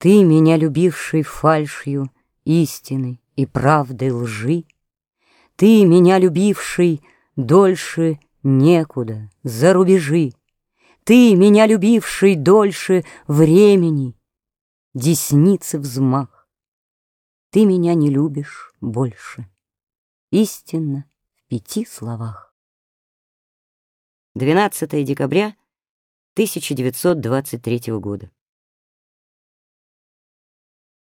Ты, меня любивший фальшью истины и правды лжи, Ты, меня любивший дольше некуда, за рубежи, Ты, меня любивший дольше времени, десницы взмах, Ты меня не любишь больше, истинно в пяти словах. 12 декабря 1923 года.